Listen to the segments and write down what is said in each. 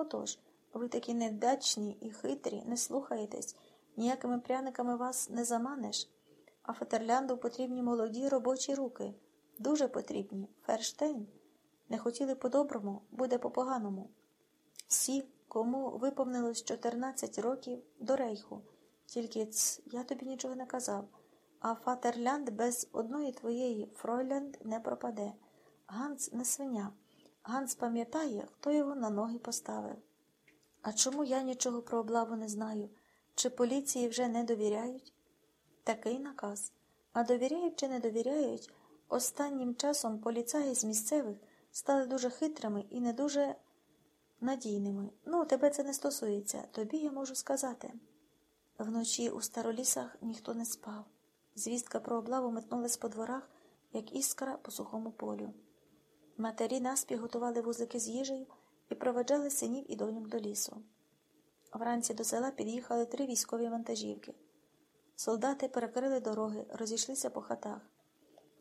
Отож, ви такі невдячні і хитрі, не слухаєтесь, ніякими пряниками вас не заманеш. А Фетерлянду потрібні молоді робочі руки. Дуже потрібні. Ферштейн. Не хотіли по-доброму, буде по-поганому. Всі, кому виповнилось 14 років, до рейху. Тільки ц, я тобі нічого не казав. А Фатерлянд без одної твоєї Фройлянд не пропаде. Ганс не свиня. Ганс пам'ятає, хто його на ноги поставив. А чому я нічого про облаву не знаю? Чи поліції вже не довіряють? Такий наказ. А довіряють чи не довіряють, останнім часом поліцаї з місцевих стали дуже хитрими і не дуже надійними. Ну, тебе це не стосується, тобі я можу сказати. Вночі у старолісах ніхто не спав. Звістка про облаву метнулась по дворах, як іскра по сухому полю. Матері наспіх готували вузлики з їжею і проведжали синів і доньок до лісу. Вранці до села під'їхали три військові вантажівки. Солдати перекрили дороги, розійшлися по хатах.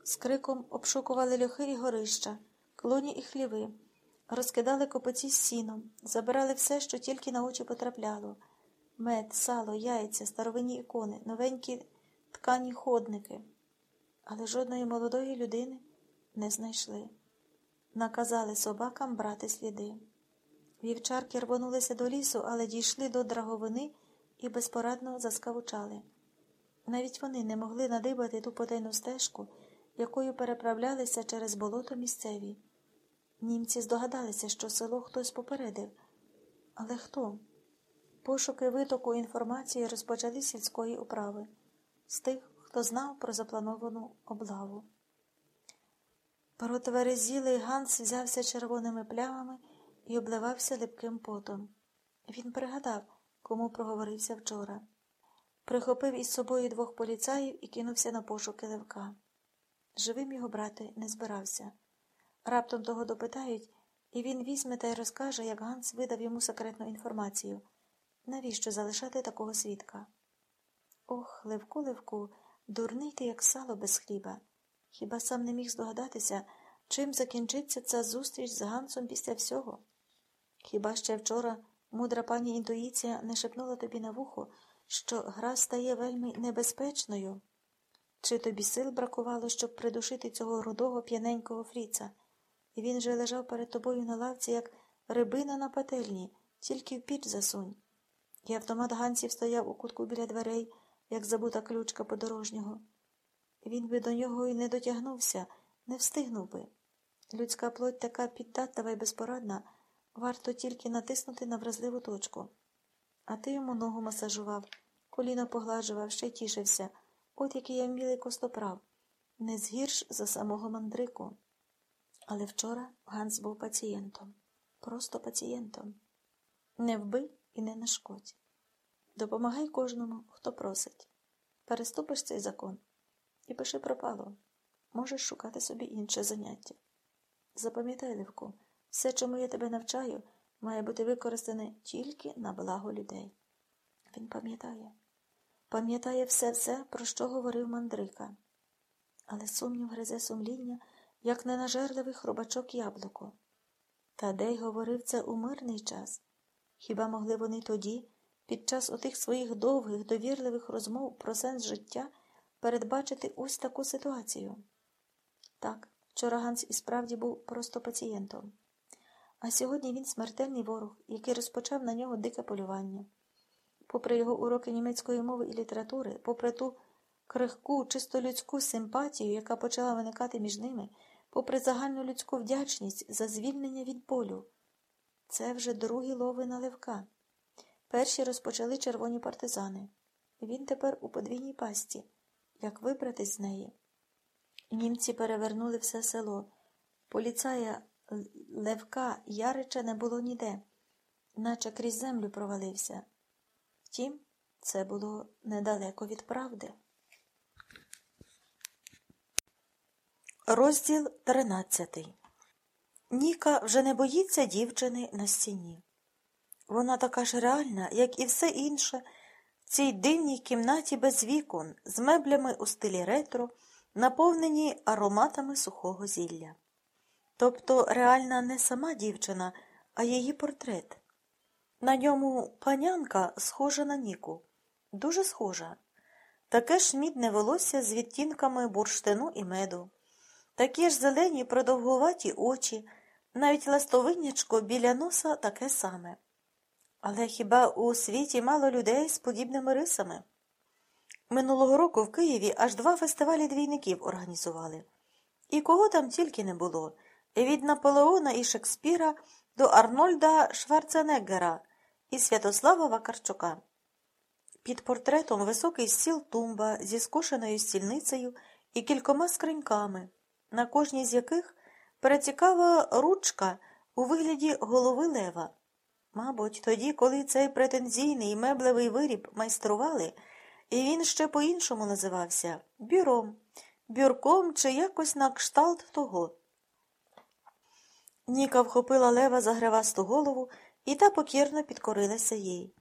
З криком обшукували льохи і горища, клоні і хліви, розкидали копоці з сіном, забирали все, що тільки на очі потрапляло мед, сало, яйця, старовинні ікони, новенькі ткані ходники. Але жодної молодої людини не знайшли. Наказали собакам брати сліди. Вівчарки рвонулися до лісу, але дійшли до драговини і безпорадно заскавучали. Навіть вони не могли надибати ту потайну стежку, якою переправлялися через болото місцеві. Німці здогадалися, що село хтось попередив. Але хто? Пошуки витоку інформації розпочали сільської управи з тих, хто знав про заплановану облаву. Протверезілий Ганс взявся червоними плямами і обливався липким потом. Він пригадав, кому проговорився вчора. Прихопив із собою двох поліцаїв і кинувся на пошуки Левка. Живим його брати не збирався. Раптом того допитають, і він візьме та й розкаже, як Ганс видав йому секретну інформацію. Навіщо залишати такого свідка? Ох, Левку, Левку, дурний ти, як сало без хліба. Хіба сам не міг здогадатися, чим закінчиться ця зустріч з Гансом після всього? Хіба ще вчора мудра пані інтуїція не шепнула тобі на вухо, що гра стає вельми небезпечною? Чи тобі сил бракувало, щоб придушити цього рудого п'яненького фріца? І він же лежав перед тобою на лавці, як рибина на пательні, тільки в піч засунь. І автомат Гансів стояв у кутку біля дверей, як забута ключка подорожнього. Він би до нього і не дотягнувся, не встигнув би. Людська плоть така піддатлива і безпорадна, варто тільки натиснути на вразливу точку. А ти йому ногу масажував, коліно погладжував, ще тішився. От який я вмілий костоправ, не згірш за самого мандрику. Але вчора Ганс був пацієнтом, просто пацієнтом. Не вбий і не нашкодь. Допомагай кожному, хто просить. Переступиш цей закон і пиши пропало. Можеш шукати собі інше заняття. Запам'ятай, Левку, все, чому я тебе навчаю, має бути використане тільки на благо людей. Він пам'ятає, пам'ятає все все, про що говорив мандрика. Але сумнів гризе сумління, як ненажерливий хробачок яблуко. Тадей говорив це у мирний час. Хіба могли вони тоді, під час отих своїх довгих, довірливих розмов про сенс життя, передбачити ось таку ситуацію? Так, вчора Ганс і справді був просто пацієнтом. А сьогодні він смертельний ворог, який розпочав на нього дике полювання. Попри його уроки німецької мови і літератури, попри ту крихку, чисто людську симпатію, яка почала виникати між ними, попри загальну людську вдячність за звільнення від болю. Це вже другі лови на Левка. Перші розпочали червоні партизани. Він тепер у подвійній пасті. Як вибратись з неї? Німці перевернули все село. Поліцая Левка Ярича не було ніде, наче крізь землю провалився. Втім, це було недалеко від правди. Розділ тринадцятий Ніка вже не боїться дівчини на стіні. Вона така ж реальна, як і все інше, цій дивній кімнаті без вікон, з меблями у стилі ретро, наповнені ароматами сухого зілля. Тобто реальна не сама дівчина, а її портрет. На ньому панянка схожа на Ніку, дуже схожа. Таке ж мідне волосся з відтінками бурштину і меду, такі ж зелені продовгуваті очі, навіть ластовиннячко біля носа таке саме. Але хіба у світі мало людей з подібними рисами? Минулого року в Києві аж два фестивалі двійників організували. І кого там тільки не було від Наполеона і Шекспіра до Арнольда Шварценеггера і Святослава Вакарчука. Під портретом високий стіл тумба зі скошеною стільницею і кількома скриньками, на кожній з яких перецікава ручка у вигляді голови лева. Мабуть, тоді, коли цей претензійний меблевий виріб майстрували, і він ще по-іншому називався бюром, бюрком чи якось на кшталт того. Ніка вхопила лева за гривасту голову, і та покірно підкорилася їй.